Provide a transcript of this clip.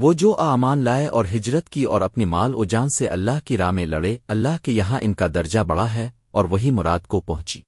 وہ جو آمان لائے اور ہجرت کی اور اپنی مال و جان سے اللہ کی راہ میں لڑے، اللہ کے یہاں ان کا درجہ بڑا ہے اور وہی مراد کو پہنچی۔